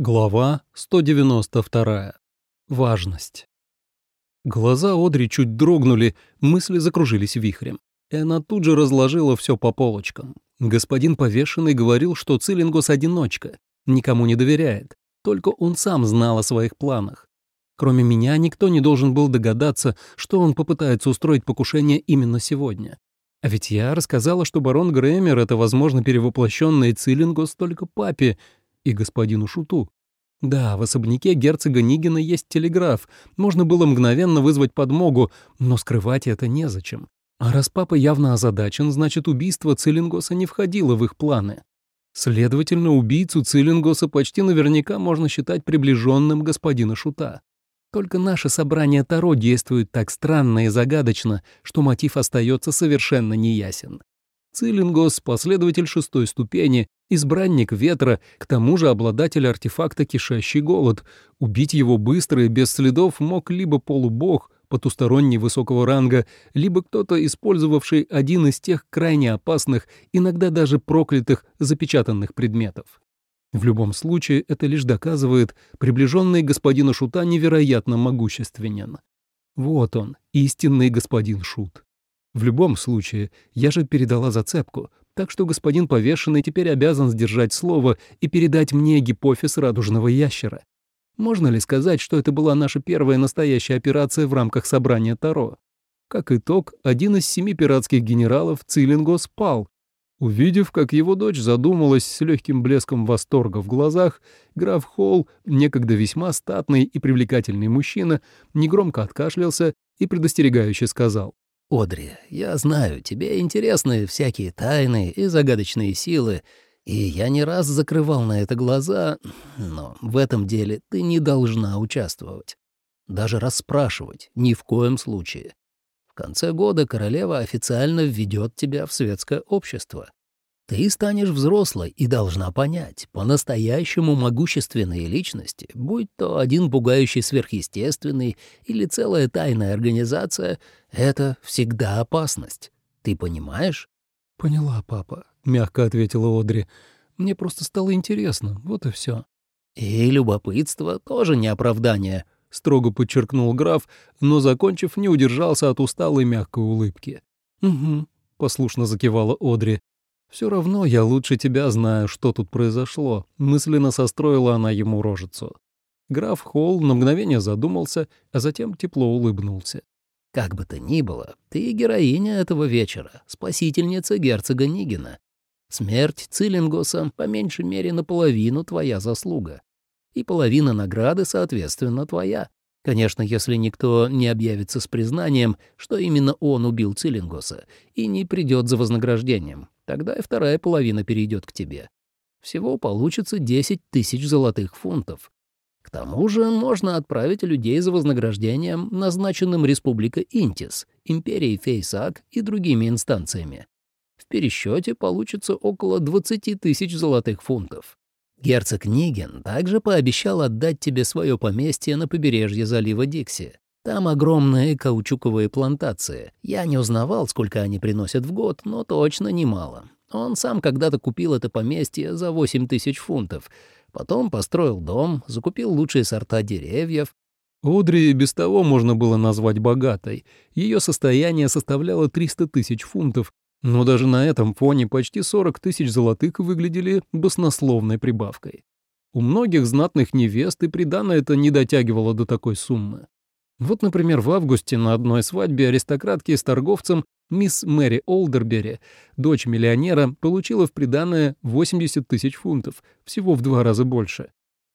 Глава 192. Важность. Глаза Одри чуть дрогнули, мысли закружились вихрем. И она тут же разложила все по полочкам. Господин повешенный говорил, что Цилингос одиночка, никому не доверяет. Только он сам знал о своих планах. Кроме меня, никто не должен был догадаться, что он попытается устроить покушение именно сегодня. А ведь я рассказала, что барон Грэмер — это, возможно, перевоплощенный Цилингос только папе, и господину Шуту. Да, в особняке герцога Нигина есть телеграф, можно было мгновенно вызвать подмогу, но скрывать это незачем. А раз папа явно озадачен, значит, убийство Цилингоса не входило в их планы. Следовательно, убийцу Цилингоса почти наверняка можно считать приближенным господина Шута. Только наше собрание Таро действует так странно и загадочно, что мотив остается совершенно неясен. Цилингос — последователь шестой ступени, избранник ветра, к тому же обладатель артефакта «Кишащий голод». Убить его быстро и без следов мог либо полубог, потусторонний высокого ранга, либо кто-то, использовавший один из тех крайне опасных, иногда даже проклятых, запечатанных предметов. В любом случае, это лишь доказывает, приближенный господина Шута невероятно могущественен. Вот он, истинный господин Шут. В любом случае, я же передала зацепку, так что господин повешенный теперь обязан сдержать слово и передать мне гипофиз радужного ящера. Можно ли сказать, что это была наша первая настоящая операция в рамках собрания Таро? Как итог, один из семи пиратских генералов Цилинго спал. Увидев, как его дочь задумалась с легким блеском восторга в глазах, граф Холл, некогда весьма статный и привлекательный мужчина, негромко откашлялся и предостерегающе сказал. Одри, я знаю, тебе интересны всякие тайны и загадочные силы, и я не раз закрывал на это глаза, но в этом деле ты не должна участвовать. Даже расспрашивать ни в коем случае. В конце года королева официально введет тебя в светское общество. Ты станешь взрослой и должна понять, по-настоящему могущественные личности, будь то один пугающий сверхъестественный или целая тайная организация, это всегда опасность. Ты понимаешь? «Поняла, папа», — мягко ответила Одри. «Мне просто стало интересно, вот и все. «И любопытство тоже не оправдание», — строго подчеркнул граф, но, закончив, не удержался от усталой мягкой улыбки. «Угу», — послушно закивала Одри. Все равно я лучше тебя знаю, что тут произошло», — мысленно состроила она ему рожицу. Граф Холл на мгновение задумался, а затем тепло улыбнулся. «Как бы то ни было, ты героиня этого вечера, спасительница герцога Нигина. Смерть Цилингоса по меньшей мере наполовину твоя заслуга. И половина награды, соответственно, твоя. Конечно, если никто не объявится с признанием, что именно он убил Цилингоса, и не придет за вознаграждением. Тогда и вторая половина перейдет к тебе. Всего получится 10 тысяч золотых фунтов. К тому же можно отправить людей за вознаграждением, назначенным Республика Интис, Империей Фейсак и другими инстанциями. В пересчете получится около 20 тысяч золотых фунтов. Герцог Ниген также пообещал отдать тебе свое поместье на побережье залива Дикси. Там огромные каучуковые плантации. Я не узнавал, сколько они приносят в год, но точно немало. Он сам когда-то купил это поместье за 8 тысяч фунтов. Потом построил дом, закупил лучшие сорта деревьев. Одри без того можно было назвать богатой. Ее состояние составляло 300 тысяч фунтов, но даже на этом фоне почти 40 тысяч золотых выглядели баснословной прибавкой. У многих знатных невест и приданное это не дотягивало до такой суммы. Вот, например, в августе на одной свадьбе аристократки с торговцем мисс Мэри Олдербери, дочь миллионера, получила в приданое 80 тысяч фунтов, всего в два раза больше.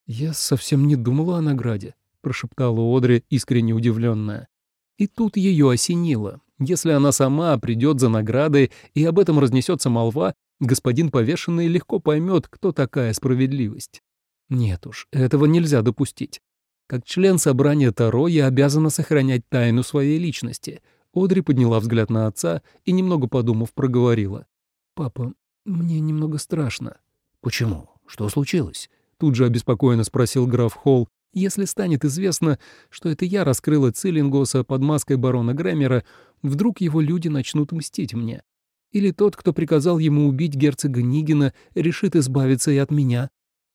«Я совсем не думала о награде», — прошептала Одри, искренне удивленная. И тут ее осенило. Если она сама придет за наградой и об этом разнесется молва, господин повешенный легко поймет, кто такая справедливость. Нет уж, этого нельзя допустить. Как член собрания Таро я обязана сохранять тайну своей личности. Одри подняла взгляд на отца и, немного подумав, проговорила. «Папа, мне немного страшно». «Почему? Что случилось?» Тут же обеспокоенно спросил граф Холл. «Если станет известно, что это я раскрыла Циллингоса под маской барона Грэмера, вдруг его люди начнут мстить мне. Или тот, кто приказал ему убить герцога Нигина, решит избавиться и от меня».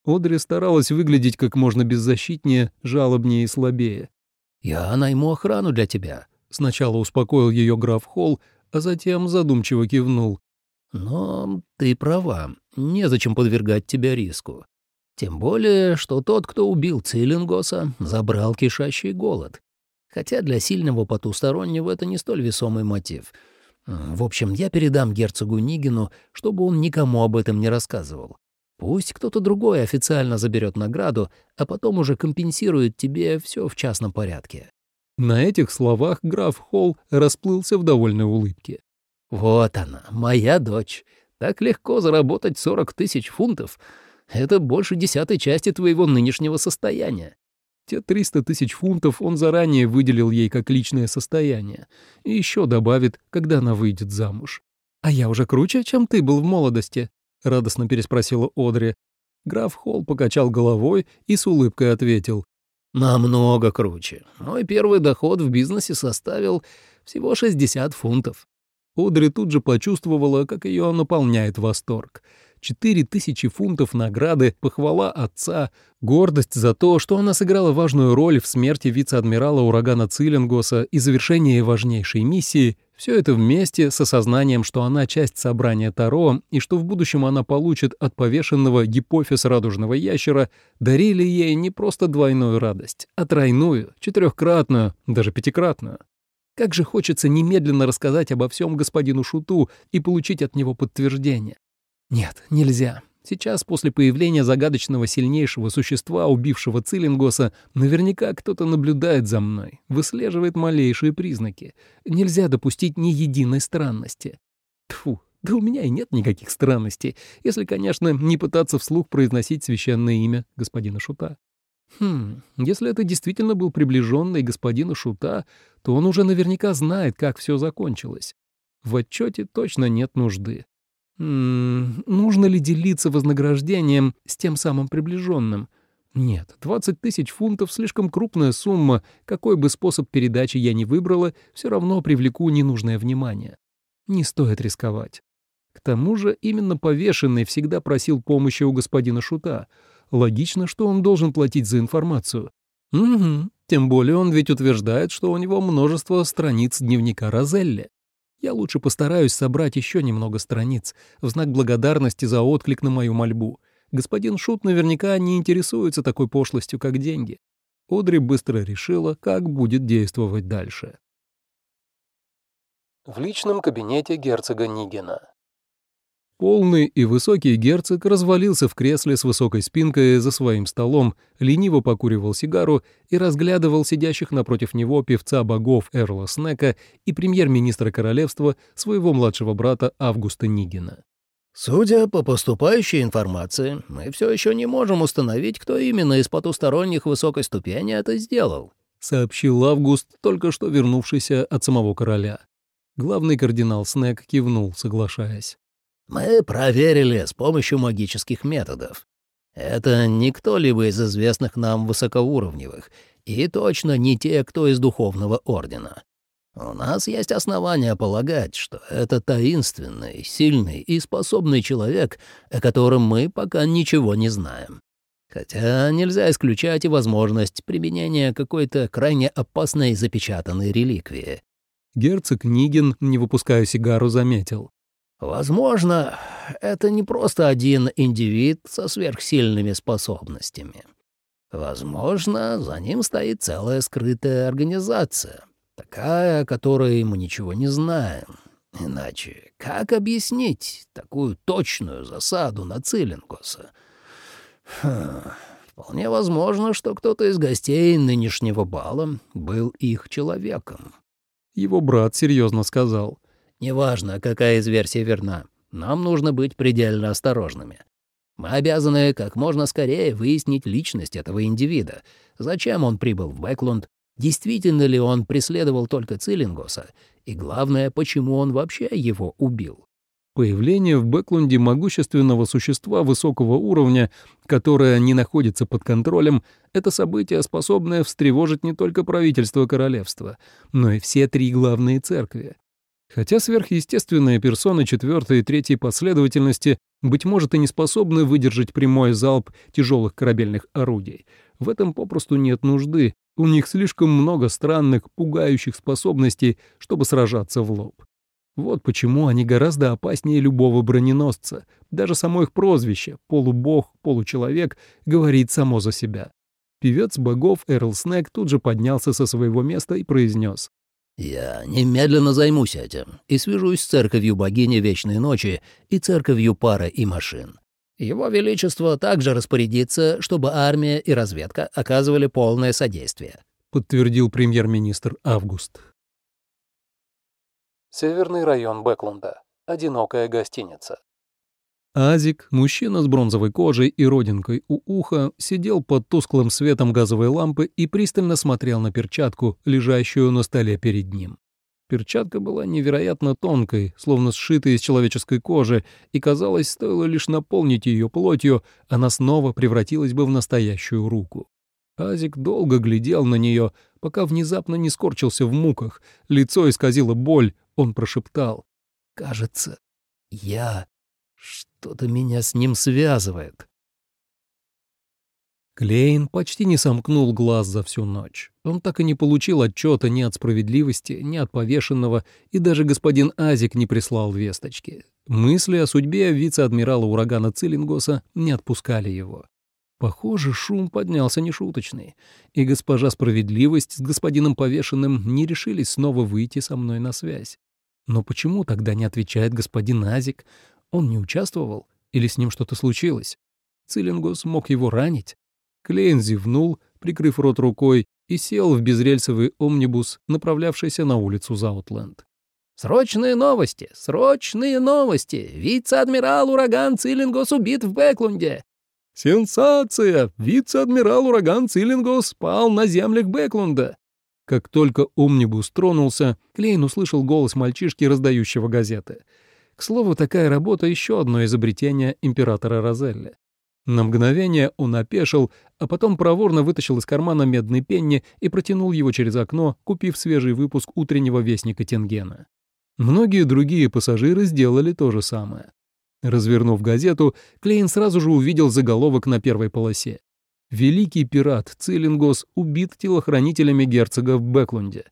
Одри старалась выглядеть как можно беззащитнее, жалобнее и слабее. «Я найму охрану для тебя», — сначала успокоил ее граф Холл, а затем задумчиво кивнул. «Но ты права, незачем подвергать тебя риску. Тем более, что тот, кто убил Цилингоса, забрал кишащий голод. Хотя для сильного потустороннего это не столь весомый мотив. В общем, я передам герцогу Нигину, чтобы он никому об этом не рассказывал. Пусть кто-то другой официально заберет награду, а потом уже компенсирует тебе все в частном порядке». На этих словах граф Холл расплылся в довольной улыбке. «Вот она, моя дочь. Так легко заработать сорок тысяч фунтов. Это больше десятой части твоего нынешнего состояния. Те 300 тысяч фунтов он заранее выделил ей как личное состояние. И еще добавит, когда она выйдет замуж. «А я уже круче, чем ты был в молодости?» — радостно переспросила Одри. Граф Холл покачал головой и с улыбкой ответил. «Намного круче. Мой первый доход в бизнесе составил всего 60 фунтов». Одри тут же почувствовала, как ее наполняет восторг — Четыре тысячи фунтов награды, похвала отца, гордость за то, что она сыграла важную роль в смерти вице-адмирала урагана Цилингоса и завершении важнейшей миссии — все это вместе с осознанием, что она часть собрания Таро и что в будущем она получит от повешенного гипофиз радужного ящера, дарили ей не просто двойную радость, а тройную, четырехкратную, даже пятикратную. Как же хочется немедленно рассказать обо всем господину Шуту и получить от него подтверждение. Нет, нельзя. Сейчас, после появления загадочного сильнейшего существа, убившего Цилингоса, наверняка кто-то наблюдает за мной, выслеживает малейшие признаки. Нельзя допустить ни единой странности. Тфу, да у меня и нет никаких странностей, если, конечно, не пытаться вслух произносить священное имя господина Шута. Хм, если это действительно был приближенный господина Шута, то он уже наверняка знает, как все закончилось. В отчете точно нет нужды. М нужно ли делиться вознаграждением с тем самым приближенным? Нет, 20 тысяч фунтов — слишком крупная сумма. Какой бы способ передачи я ни выбрала, все равно привлеку ненужное внимание. Не стоит рисковать. К тому же именно повешенный всегда просил помощи у господина Шута. Логично, что он должен платить за информацию. Угу. Тем более он ведь утверждает, что у него множество страниц дневника Розелли. Я лучше постараюсь собрать еще немного страниц в знак благодарности за отклик на мою мольбу. Господин Шут наверняка не интересуется такой пошлостью, как деньги. Одри быстро решила, как будет действовать дальше. В личном кабинете герцога Нигена. Полный и высокий герцог развалился в кресле с высокой спинкой за своим столом, лениво покуривал сигару и разглядывал сидящих напротив него певца богов Эрла Снека и премьер-министра королевства своего младшего брата Августа Нигина. «Судя по поступающей информации, мы все еще не можем установить, кто именно из потусторонних высокой ступени это сделал», сообщил Август, только что вернувшийся от самого короля. Главный кардинал Снег кивнул, соглашаясь. Мы проверили с помощью магических методов. Это не кто-либо из известных нам высокоуровневых, и точно не те, кто из духовного ордена. У нас есть основания полагать, что это таинственный, сильный и способный человек, о котором мы пока ничего не знаем. Хотя нельзя исключать и возможность применения какой-то крайне опасной запечатанной реликвии. Герцог Нигин, не выпуская сигару, заметил. Возможно, это не просто один индивид со сверхсильными способностями. Возможно, за ним стоит целая скрытая организация, такая, о которой мы ничего не знаем. Иначе как объяснить такую точную засаду на Цилингоса? Хм, вполне возможно, что кто-то из гостей нынешнего бала был их человеком. Его брат серьезно сказал — Неважно, какая из версий верна, нам нужно быть предельно осторожными. Мы обязаны как можно скорее выяснить личность этого индивида, зачем он прибыл в Бэклунд, действительно ли он преследовал только Циллингоса, и главное, почему он вообще его убил. Появление в Бэклунде могущественного существа высокого уровня, которое не находится под контролем, это событие, способное встревожить не только правительство королевства, но и все три главные церкви. Хотя сверхъестественные персоны четвертой и третьей последовательности, быть может, и не способны выдержать прямой залп тяжелых корабельных орудий. В этом попросту нет нужды, у них слишком много странных, пугающих способностей, чтобы сражаться в лоб. Вот почему они гораздо опаснее любого броненосца. Даже само их прозвище «полубог», «получеловек» говорит само за себя. Певец богов Эрл Снег тут же поднялся со своего места и произнес. «Я немедленно займусь этим и свяжусь с церковью богини Вечной Ночи и церковью пары и машин. Его Величество также распорядится, чтобы армия и разведка оказывали полное содействие», — подтвердил премьер-министр Август. Северный район Бэклунда. Одинокая гостиница. Азик, мужчина с бронзовой кожей и родинкой у уха, сидел под тусклым светом газовой лампы и пристально смотрел на перчатку, лежащую на столе перед ним. Перчатка была невероятно тонкой, словно сшита из человеческой кожи, и, казалось, стоило лишь наполнить ее плотью, она снова превратилась бы в настоящую руку. Азик долго глядел на нее, пока внезапно не скорчился в муках, лицо исказило боль, он прошептал. «Кажется, я что-то меня с ним связывает. Клейн почти не сомкнул глаз за всю ночь. Он так и не получил отчета ни от справедливости, ни от повешенного, и даже господин Азик не прислал весточки. Мысли о судьбе вице-адмирала урагана Циллингоса не отпускали его. Похоже, шум поднялся нешуточный, и госпожа Справедливость с господином Повешенным не решились снова выйти со мной на связь. Но почему тогда не отвечает господин Азик? Он не участвовал? Или с ним что-то случилось? Циллингус мог его ранить? Клейн зевнул, прикрыв рот рукой, и сел в безрельсовый омнибус, направлявшийся на улицу Заутленд. «Срочные новости! Срочные новости! Вице-адмирал Ураган Циллингос убит в Бэклунде!» «Сенсация! Вице-адмирал Ураган Циллингос спал на землях Бэклунда!» Как только омнибус тронулся, Клейн услышал голос мальчишки, раздающего газеты — к слову, такая работа — еще одно изобретение императора Розелли. На мгновение он опешил, а потом проворно вытащил из кармана медный пенни и протянул его через окно, купив свежий выпуск утреннего вестника Тенгена. Многие другие пассажиры сделали то же самое. Развернув газету, Клейн сразу же увидел заголовок на первой полосе. «Великий пират Цилингос убит телохранителями герцога в Бэклунде».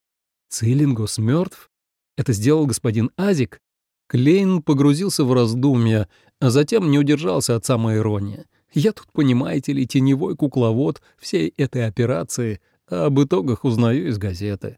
Цилингос мертв? Это сделал господин Азик? Клейн погрузился в раздумья, а затем не удержался от самоиронии. Я тут, понимаете ли, теневой кукловод всей этой операции, а об итогах узнаю из газеты.